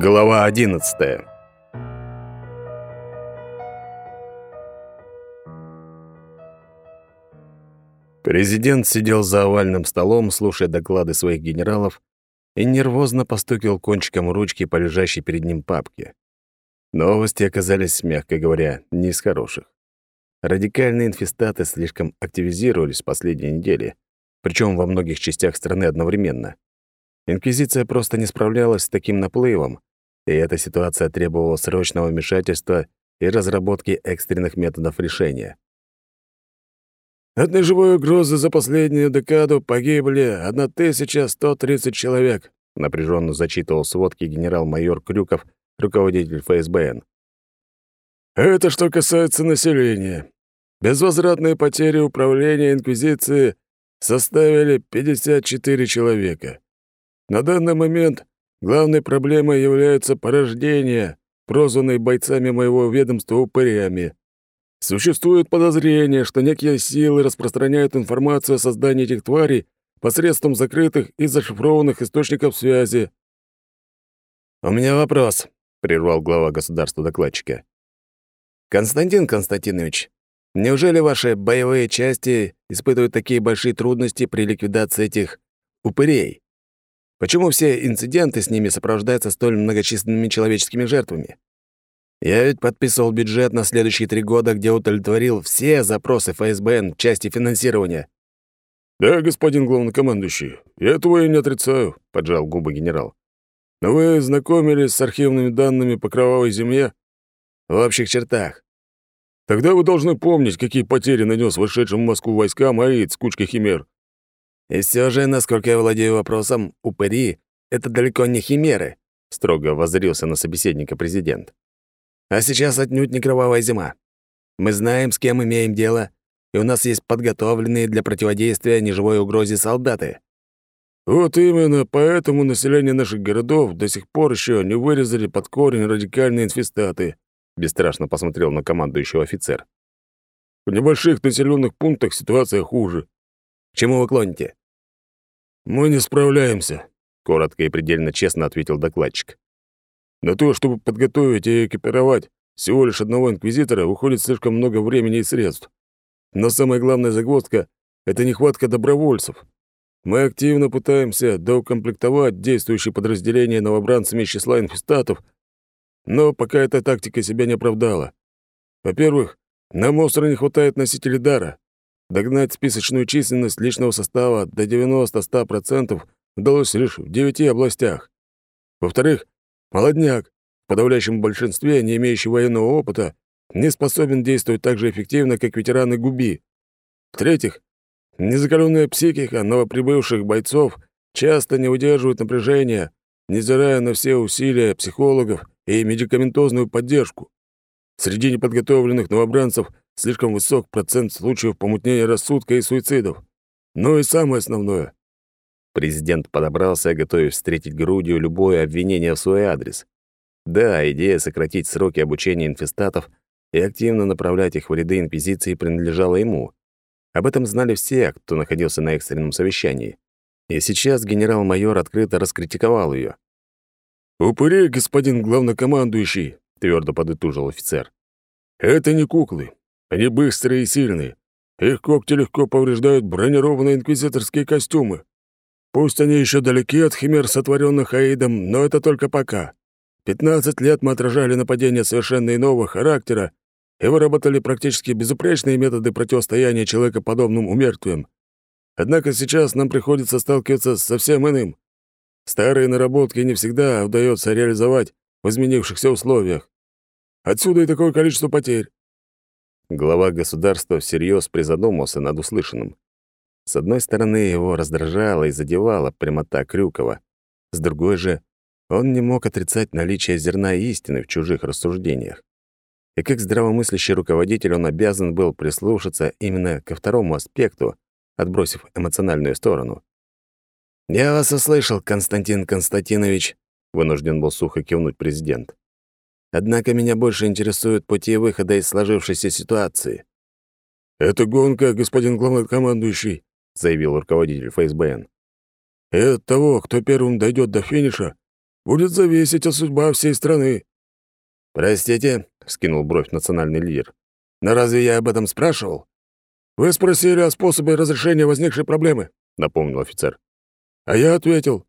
Глава 11. Президент сидел за овальным столом, слушая доклады своих генералов, и нервозно постукивал кончиком ручки по лежащей перед ним папке. Новости оказались, мягко говоря, не из хороших. Радикальные инфестаты слишком активизировались в последние недели, причем во многих частях страны одновременно. Инквизиция просто не справлялась с таким наплывом, и эта ситуация требовала срочного вмешательства и разработки экстренных методов решения. От ножевой угрозы за последнюю декаду погибли 1130 человек, напряженно зачитывал сводки генерал-майор Крюков, руководитель ФСБН. Это что касается населения. Безвозвратные потери управления Инквизиции составили 54 человека. На данный момент главной проблемой являются порождения, прозванные бойцами моего ведомства упырями. Существует подозрение, что некие силы распространяют информацию о создании этих тварей посредством закрытых и зашифрованных источников связи. «У меня вопрос», — прервал глава государства докладчика. «Константин Константинович, неужели ваши боевые части испытывают такие большие трудности при ликвидации этих упырей? Почему все инциденты с ними сопровождаются столь многочисленными человеческими жертвами? Я ведь подписывал бюджет на следующие три года, где удовлетворил все запросы ФСБН в части финансирования». «Да, господин главнокомандующий, я этого и не отрицаю», — поджал губы генерал. «Но вы знакомились с архивными данными по кровавой земле?» «В общих чертах». «Тогда вы должны помнить, какие потери нанес вышедшим в Москву войскам аид с кучкой химер». «И все же, насколько я владею вопросом, упыри — это далеко не химеры», — строго воззрился на собеседника президент. А сейчас отнюдь не кровавая зима. Мы знаем, с кем имеем дело, и у нас есть подготовленные для противодействия неживой угрозе солдаты. Вот именно поэтому население наших городов до сих пор еще не вырезали под корень радикальные инфестаты, бесстрашно посмотрел на командующего офицер. В небольших населенных пунктах ситуация хуже. К чему вы клоните? Мы не справляемся, коротко и предельно честно ответил докладчик. На то, чтобы подготовить и экипировать всего лишь одного инквизитора, уходит слишком много времени и средств. Но самая главная загвоздка — это нехватка добровольцев. Мы активно пытаемся доукомплектовать действующие подразделения новобранцами из числа инфестатов, но пока эта тактика себя не оправдала. Во-первых, нам остро не хватает носителей дара. Догнать списочную численность личного состава до 90-100% удалось лишь в девяти областях. Во-вторых, Молодняк, в подавляющем большинстве, не имеющий военного опыта, не способен действовать так же эффективно, как ветераны Губи. В-третьих, незакаленная психика новоприбывших бойцов часто не выдерживает напряжения, невзирая на все усилия психологов и медикаментозную поддержку. Среди неподготовленных новобранцев слишком высок процент случаев помутнения рассудка и суицидов. Ну и самое основное. Президент подобрался, готовясь встретить грудью любое обвинение в свой адрес. Да, идея сократить сроки обучения инфестатов и активно направлять их в ряды Инквизиции принадлежала ему. Об этом знали все, кто находился на экстренном совещании. И сейчас генерал-майор открыто раскритиковал ее. «Упыри, господин главнокомандующий», — твердо подытожил офицер. «Это не куклы. Они быстрые и сильные. Их когти легко повреждают бронированные инквизиторские костюмы. Пусть они еще далеки от химер, сотворенных Аидом, но это только пока. 15 лет мы отражали нападения совершенно иного характера и выработали практически безупречные методы противостояния человекоподобным умертвиям. Однако сейчас нам приходится сталкиваться с совсем иным. Старые наработки не всегда удается реализовать в изменившихся условиях. Отсюда и такое количество потерь. Глава государства всерьез призадумался над услышанным. С одной стороны, его раздражала и задевала прямота Крюкова. С другой же, он не мог отрицать наличие зерна истины в чужих рассуждениях. И как здравомыслящий руководитель он обязан был прислушаться именно ко второму аспекту, отбросив эмоциональную сторону. «Я вас услышал, Константин Константинович», — вынужден был сухо кивнуть президент. «Однако меня больше интересуют пути выхода из сложившейся ситуации». «Это гонка, господин главнокомандующий», заявил руководитель ФСБН. «И от того, кто первым дойдет до финиша, будет зависеть от судьба всей страны». «Простите», — вскинул бровь национальный лидер. «Но разве я об этом спрашивал?» «Вы спросили о способе разрешения возникшей проблемы», — напомнил офицер. «А я ответил.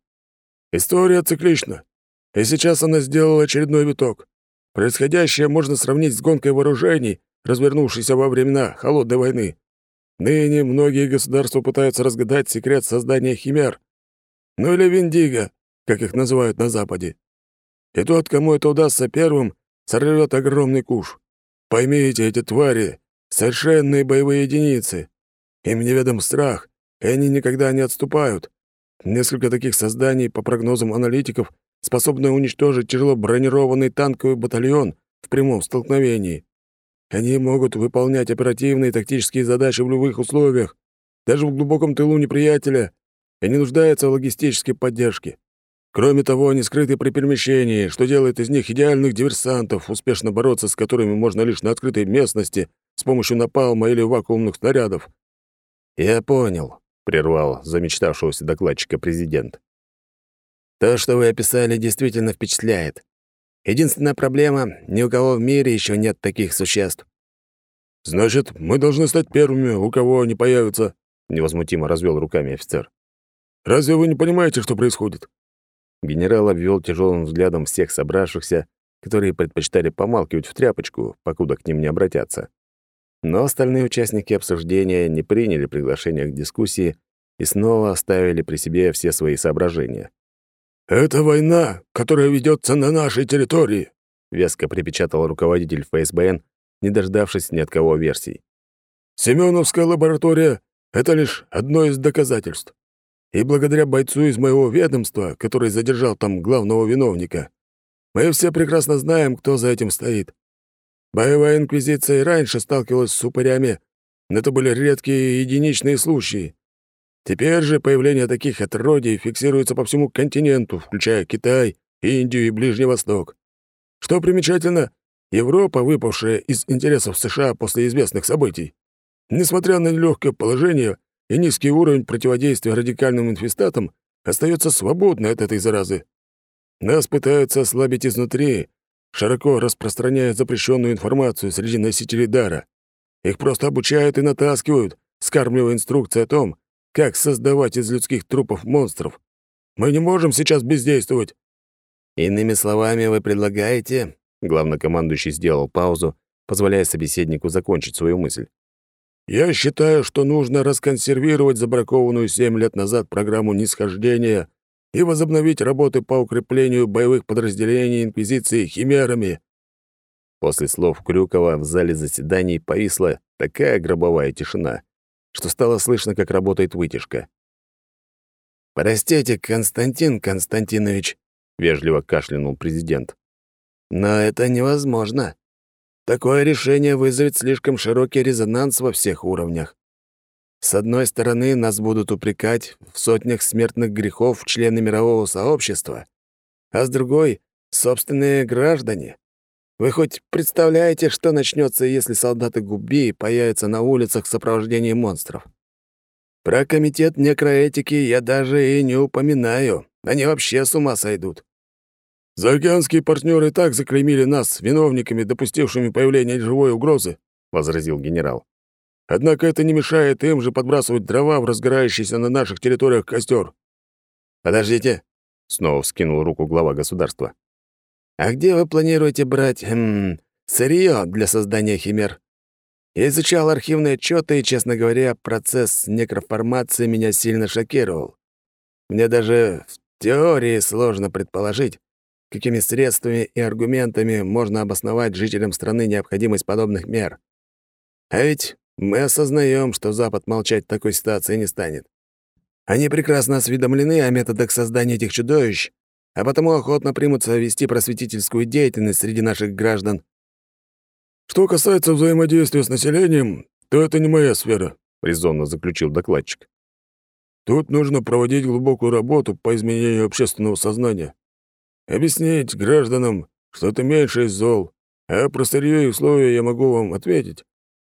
История циклична, и сейчас она сделала очередной виток. Происходящее можно сравнить с гонкой вооружений, развернувшейся во времена Холодной войны. Ныне многие государства пытаются разгадать секрет создания химер. Ну или виндиго, как их называют на Западе. И тот, кому это удастся первым, сорвет огромный куш. Поймите, эти твари — совершенные боевые единицы. Им неведом страх, и они никогда не отступают. Несколько таких созданий, по прогнозам аналитиков, способны уничтожить тяжело бронированный танковый батальон в прямом столкновении. Они могут выполнять оперативные и тактические задачи в любых условиях, даже в глубоком тылу неприятеля, и не нуждаются в логистической поддержке. Кроме того, они скрыты при перемещении, что делает из них идеальных диверсантов, успешно бороться с которыми можно лишь на открытой местности с помощью напалма или вакуумных снарядов. «Я понял», — прервал замечтавшегося докладчика президент. «То, что вы описали, действительно впечатляет. Единственная проблема — ни у кого в мире еще нет таких существ». «Значит, мы должны стать первыми, у кого они появятся», — невозмутимо развел руками офицер. «Разве вы не понимаете, что происходит? Генерал обвел тяжелым взглядом всех собравшихся, которые предпочитали помалкивать в тряпочку, покуда к ним не обратятся. Но остальные участники обсуждения не приняли приглашение к дискуссии и снова оставили при себе все свои соображения. «Это война, которая ведется на нашей территории», — веско припечатал руководитель ФСБН, не дождавшись ни от кого версий. «Семеновская лаборатория — это лишь одно из доказательств. И благодаря бойцу из моего ведомства, который задержал там главного виновника, мы все прекрасно знаем, кто за этим стоит. Боевая инквизиция и раньше сталкивалась с упырями, но это были редкие и единичные случаи. Теперь же появление таких отродий фиксируется по всему континенту, включая Китай, Индию и Ближний Восток. Что примечательно, Европа, выпавшая из интересов США после известных событий, несмотря на нелегкое положение, и низкий уровень противодействия радикальным инфестатам остается свободной от этой заразы. Нас пытаются ослабить изнутри, широко распространяя запрещенную информацию среди носителей дара. Их просто обучают и натаскивают, скармливая инструкции о том, как создавать из людских трупов монстров. Мы не можем сейчас бездействовать. Иными словами, вы предлагаете, главнокомандующий сделал паузу, позволяя собеседнику закончить свою мысль. Я считаю, что нужно расконсервировать забракованную семь лет назад программу нисхождения и возобновить работы по укреплению боевых подразделений Инквизиции химерами». После слов Крюкова в зале заседаний повисла такая гробовая тишина, что стало слышно, как работает вытяжка. «Простите, Константин Константинович», — вежливо кашлянул президент. «Но это невозможно. Такое решение вызовет слишком широкий резонанс во всех уровнях. С одной стороны, нас будут упрекать в сотнях смертных грехов члены мирового сообщества, а с другой — собственные граждане. Вы хоть представляете, что начнется, если солдаты Губи появятся на улицах в сопровождении монстров? Про комитет некроэтики я даже и не упоминаю. Они вообще с ума сойдут. «Заокеанские партнеры так заклеймили нас виновниками, допустившими появление живой угрозы», — возразил генерал. «Однако это не мешает им же подбрасывать дрова в разгорающийся на наших территориях костер». «Подождите», — снова вскинул руку глава государства. «А где вы планируете брать хм, сырье для создания химер?» Я изучал архивные отчеты, и, честно говоря, процесс некроформации меня сильно шокировал. Мне даже в теории сложно предположить, какими средствами и аргументами можно обосновать жителям страны необходимость подобных мер. А ведь мы осознаем, что Запад молчать в такой ситуации не станет. Они прекрасно осведомлены о методах создания этих чудовищ, а потому охотно примутся вести просветительскую деятельность среди наших граждан. «Что касается взаимодействия с населением, то это не моя сфера», — резонно заключил докладчик. «Тут нужно проводить глубокую работу по изменению общественного сознания. Объяснить гражданам, что это меньше из зол, а про сырье и условия я могу вам ответить.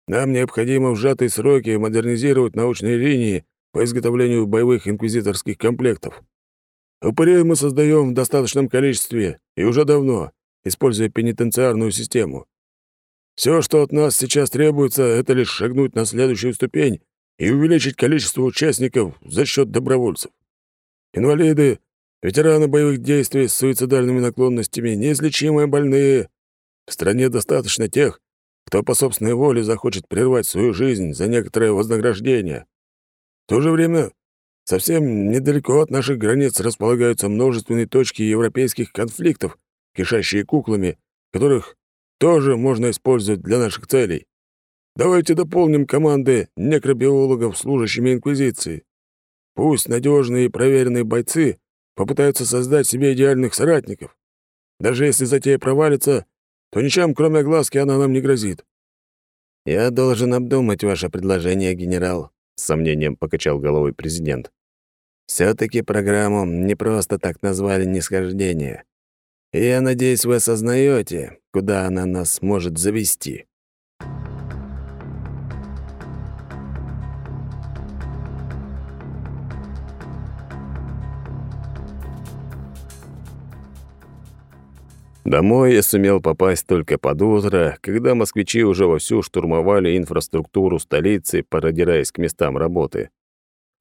Нам необходимо в сжатые сроки модернизировать научные линии по изготовлению боевых инквизиторских комплектов. Упырей мы создаем в достаточном количестве и уже давно, используя пенитенциарную систему. Все, что от нас сейчас требуется, это лишь шагнуть на следующую ступень и увеличить количество участников за счет добровольцев. Инвалиды, ветераны боевых действий с суицидальными наклонностями, неизлечимые больные. В стране достаточно тех, кто по собственной воле захочет прервать свою жизнь за некоторое вознаграждение. В то же время совсем недалеко от наших границ располагаются множественные точки европейских конфликтов, кишащие куклами, которых тоже можно использовать для наших целей. Давайте дополним команды некробиологов, служащими Инквизиции. Пусть надежные и проверенные бойцы попытаются создать себе идеальных соратников. Даже если затея провалится, то ничем, кроме огласки, она нам не грозит». «Я должен обдумать ваше предложение, генерал», — с сомнением покачал головой президент. все таки программу не просто так назвали «нисхождение». И я надеюсь, вы осознаете, куда она нас может завести. Домой я сумел попасть только под утро, когда москвичи уже вовсю штурмовали инфраструктуру столицы, продираясь к местам работы.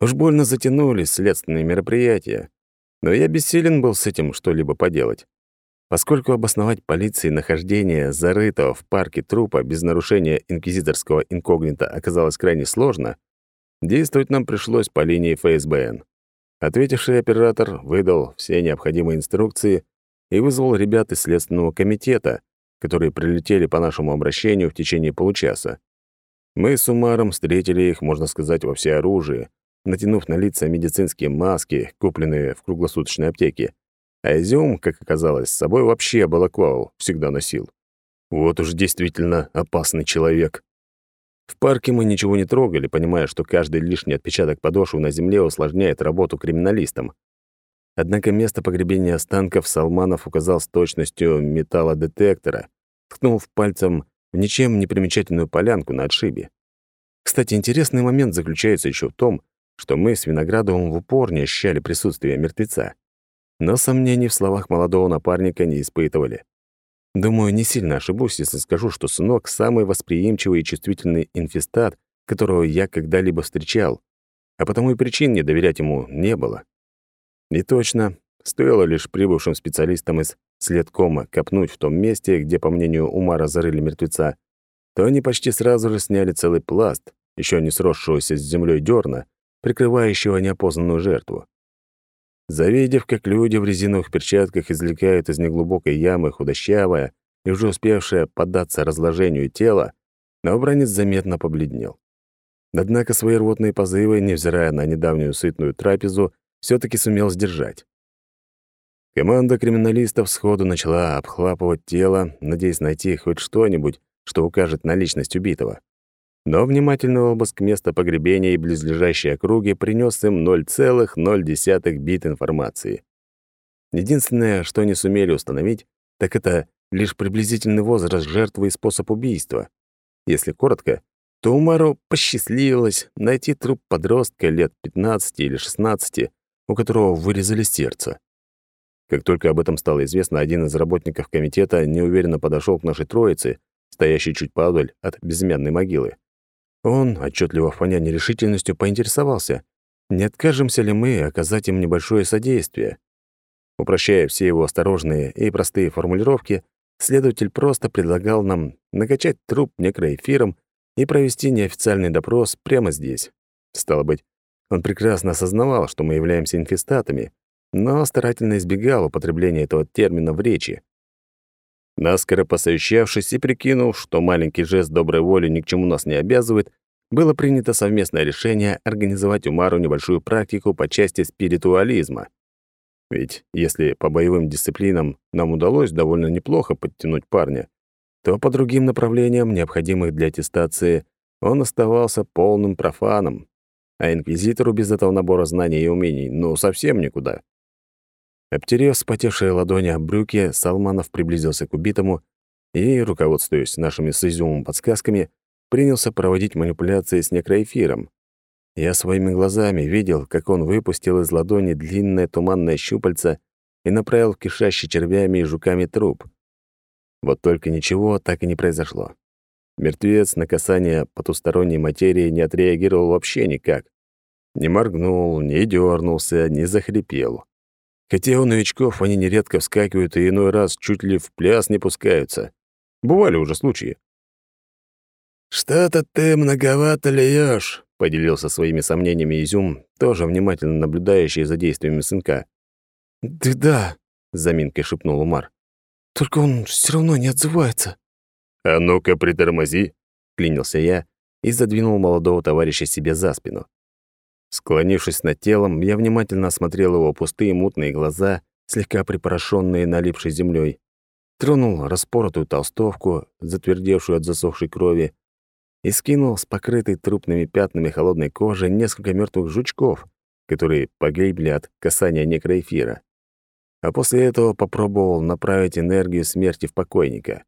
Уж больно затянулись следственные мероприятия, но я бессилен был с этим что-либо поделать. Поскольку обосновать полиции нахождение зарытого в парке трупа без нарушения инквизиторского инкогнито оказалось крайне сложно, действовать нам пришлось по линии ФСБН. Ответивший оператор выдал все необходимые инструкции и вызвал ребят из Следственного комитета, которые прилетели по нашему обращению в течение получаса. Мы с Умаром встретили их, можно сказать, во всеоружии, натянув на лица медицинские маски, купленные в круглосуточной аптеке, а изюм, как оказалось, с собой вообще балаклаву всегда носил. Вот уж действительно опасный человек. В парке мы ничего не трогали, понимая, что каждый лишний отпечаток подошвы на земле усложняет работу криминалистам. Однако место погребения останков Салманов указал с точностью металлодетектора, ткнув пальцем в ничем не примечательную полянку на отшибе. Кстати, интересный момент заключается еще в том, что мы с Виноградовым в упор не ощущали присутствие мертвеца но сомнений в словах молодого напарника не испытывали. Думаю, не сильно ошибусь, если скажу, что сынок — самый восприимчивый и чувствительный инфестат, которого я когда-либо встречал, а потому и причин не доверять ему не было. И точно, стоило лишь прибывшим специалистам из следкома копнуть в том месте, где, по мнению Умара, зарыли мертвеца, то они почти сразу же сняли целый пласт, еще не сросшегося с землей дерна, прикрывающего неопознанную жертву. Завидев, как люди в резиновых перчатках извлекают из неглубокой ямы худощавое и уже успевшее поддаться разложению тело, новобранец заметно побледнел. Однако свои рвотные позывы, невзирая на недавнюю сытную трапезу, все таки сумел сдержать. Команда криминалистов сходу начала обхлапывать тело, надеясь найти хоть что-нибудь, что укажет на личность убитого. Но внимательный обыск места погребения и близлежащей округи принес им 0,0 бит информации. Единственное, что не сумели установить, так это лишь приблизительный возраст жертвы и способ убийства. Если коротко, то Умару посчастливилось найти труп подростка лет 15 или 16, у которого вырезали сердце. Как только об этом стало известно, один из работников комитета неуверенно подошел к нашей троице, стоящей чуть подаль от безымянной могилы. Он, отчетливо фоня нерешительностью, поинтересовался, не откажемся ли мы оказать им небольшое содействие. Упрощая все его осторожные и простые формулировки, следователь просто предлагал нам накачать труп некроэфиром и провести неофициальный допрос прямо здесь. Стало быть, он прекрасно осознавал, что мы являемся инфестатами, но старательно избегал употребления этого термина в речи. Наскоро посовещавшись и прикинув, что маленький жест доброй воли ни к чему нас не обязывает, было принято совместное решение организовать Умару небольшую практику по части спиритуализма. Ведь если по боевым дисциплинам нам удалось довольно неплохо подтянуть парня, то по другим направлениям, необходимых для аттестации, он оставался полным профаном, а инквизитору без этого набора знаний и умений ну совсем никуда. Обтерев спотевшие ладони об брюки, Салманов приблизился к убитому и, руководствуясь нашими с изюмом подсказками, принялся проводить манипуляции с некроэфиром. Я своими глазами видел, как он выпустил из ладони длинное туманное щупальце и направил в кишащий червями и жуками труп. Вот только ничего так и не произошло. Мертвец на касание потусторонней материи не отреагировал вообще никак. Не моргнул, не дернулся, не захрипел. Хотя у новичков они нередко вскакивают и иной раз чуть ли в пляс не пускаются. Бывали уже случаи. «Что-то ты многовато льёшь», — поделился своими сомнениями Изюм, тоже внимательно наблюдающий за действиями сынка. «Да да», — заминкой шепнул Умар. «Только он все равно не отзывается». «А ну-ка, притормози», — клинился я и задвинул молодого товарища себе за спину. Склонившись над телом, я внимательно осмотрел его пустые мутные глаза, слегка припорошенные налипшей землей, тронул распоротую толстовку, затвердевшую от засохшей крови, и скинул с покрытой трупными пятнами холодной кожи несколько мертвых жучков, которые погибли от касания некроэфира. А после этого попробовал направить энергию смерти в покойника.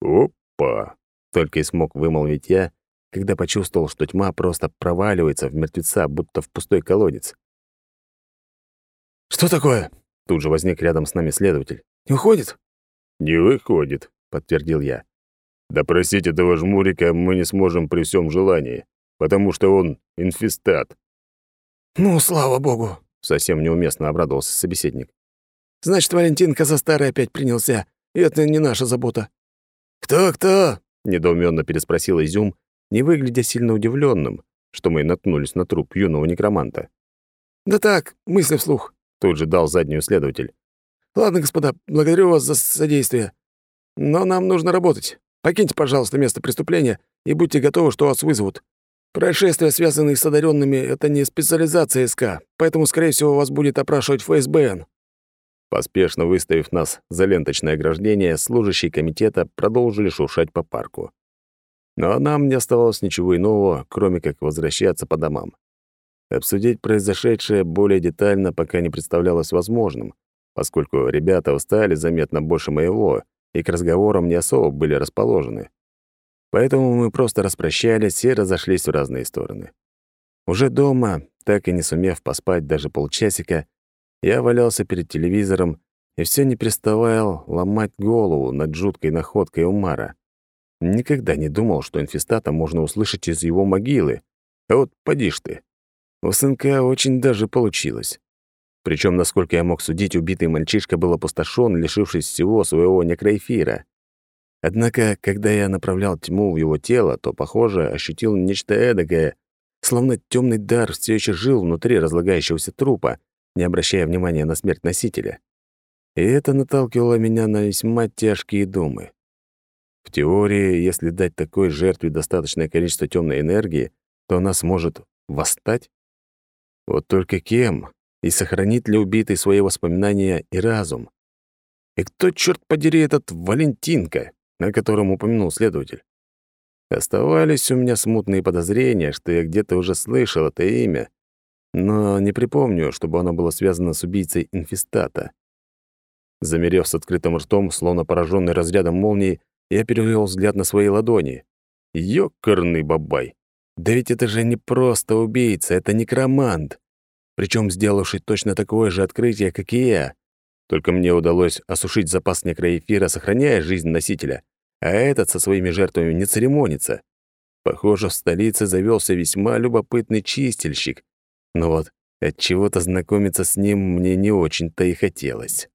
«Опа!» — только и смог вымолвить я, когда почувствовал, что тьма просто проваливается в мертвеца, будто в пустой колодец. «Что такое?» — тут же возник рядом с нами следователь. «Не уходит?» «Не выходит», — подтвердил я. «Допросить этого жмурика мы не сможем при всем желании, потому что он инфестат». «Ну, слава богу!» — совсем неуместно обрадовался собеседник. «Значит, Валентинка за старый опять принялся, и это не наша забота». «Кто-кто?» — недоуменно переспросил Изюм, не выглядя сильно удивленным, что мы наткнулись на труп юного некроманта. «Да так, мысли вслух», — тут же дал заднюю следователь. «Ладно, господа, благодарю вас за содействие. Но нам нужно работать. Покиньте, пожалуйста, место преступления и будьте готовы, что вас вызовут. Происшествия, связанные с одаренными, это не специализация СК, поэтому, скорее всего, вас будет опрашивать ФСБН». Поспешно выставив нас за ленточное ограждение, служащие комитета продолжили шуршать по парку. Но нам не оставалось ничего иного, кроме как возвращаться по домам. Обсудить произошедшее более детально пока не представлялось возможным, поскольку ребята устали заметно больше моего и к разговорам не особо были расположены. Поэтому мы просто распрощались и разошлись в разные стороны. Уже дома, так и не сумев поспать даже полчасика, я валялся перед телевизором и все не переставал ломать голову над жуткой находкой Умара. Никогда не думал, что инфестата можно услышать из его могилы. А вот поди ж ты. У сынка очень даже получилось. Причем, насколько я мог судить, убитый мальчишка был опустошен, лишившись всего своего некроэфира. Однако, когда я направлял тьму в его тело, то, похоже, ощутил нечто эдакое, словно темный дар все еще жил внутри разлагающегося трупа, не обращая внимания на смерть носителя. И это наталкивало меня на весьма тяжкие думы. В теории, если дать такой жертве достаточное количество темной энергии, то она сможет восстать? Вот только кем? И сохранит ли убитый свои воспоминания и разум? И кто, черт подери, этот Валентинка, о котором упомянул следователь? Оставались у меня смутные подозрения, что я где-то уже слышал это имя, но не припомню, чтобы оно было связано с убийцей инфестата. Замерев с открытым ртом, словно пораженный разрядом молнии, я перевел взгляд на свои ладони. Ёкарный бабай! Да ведь это же не просто убийца, это некромант. Причем сделавший точно такое же открытие, как и я. Только мне удалось осушить запас некроэфира, сохраняя жизнь носителя, а этот со своими жертвами не церемонится. Похоже, в столице завелся весьма любопытный чистильщик. Но вот от чего то знакомиться с ним мне не очень-то и хотелось.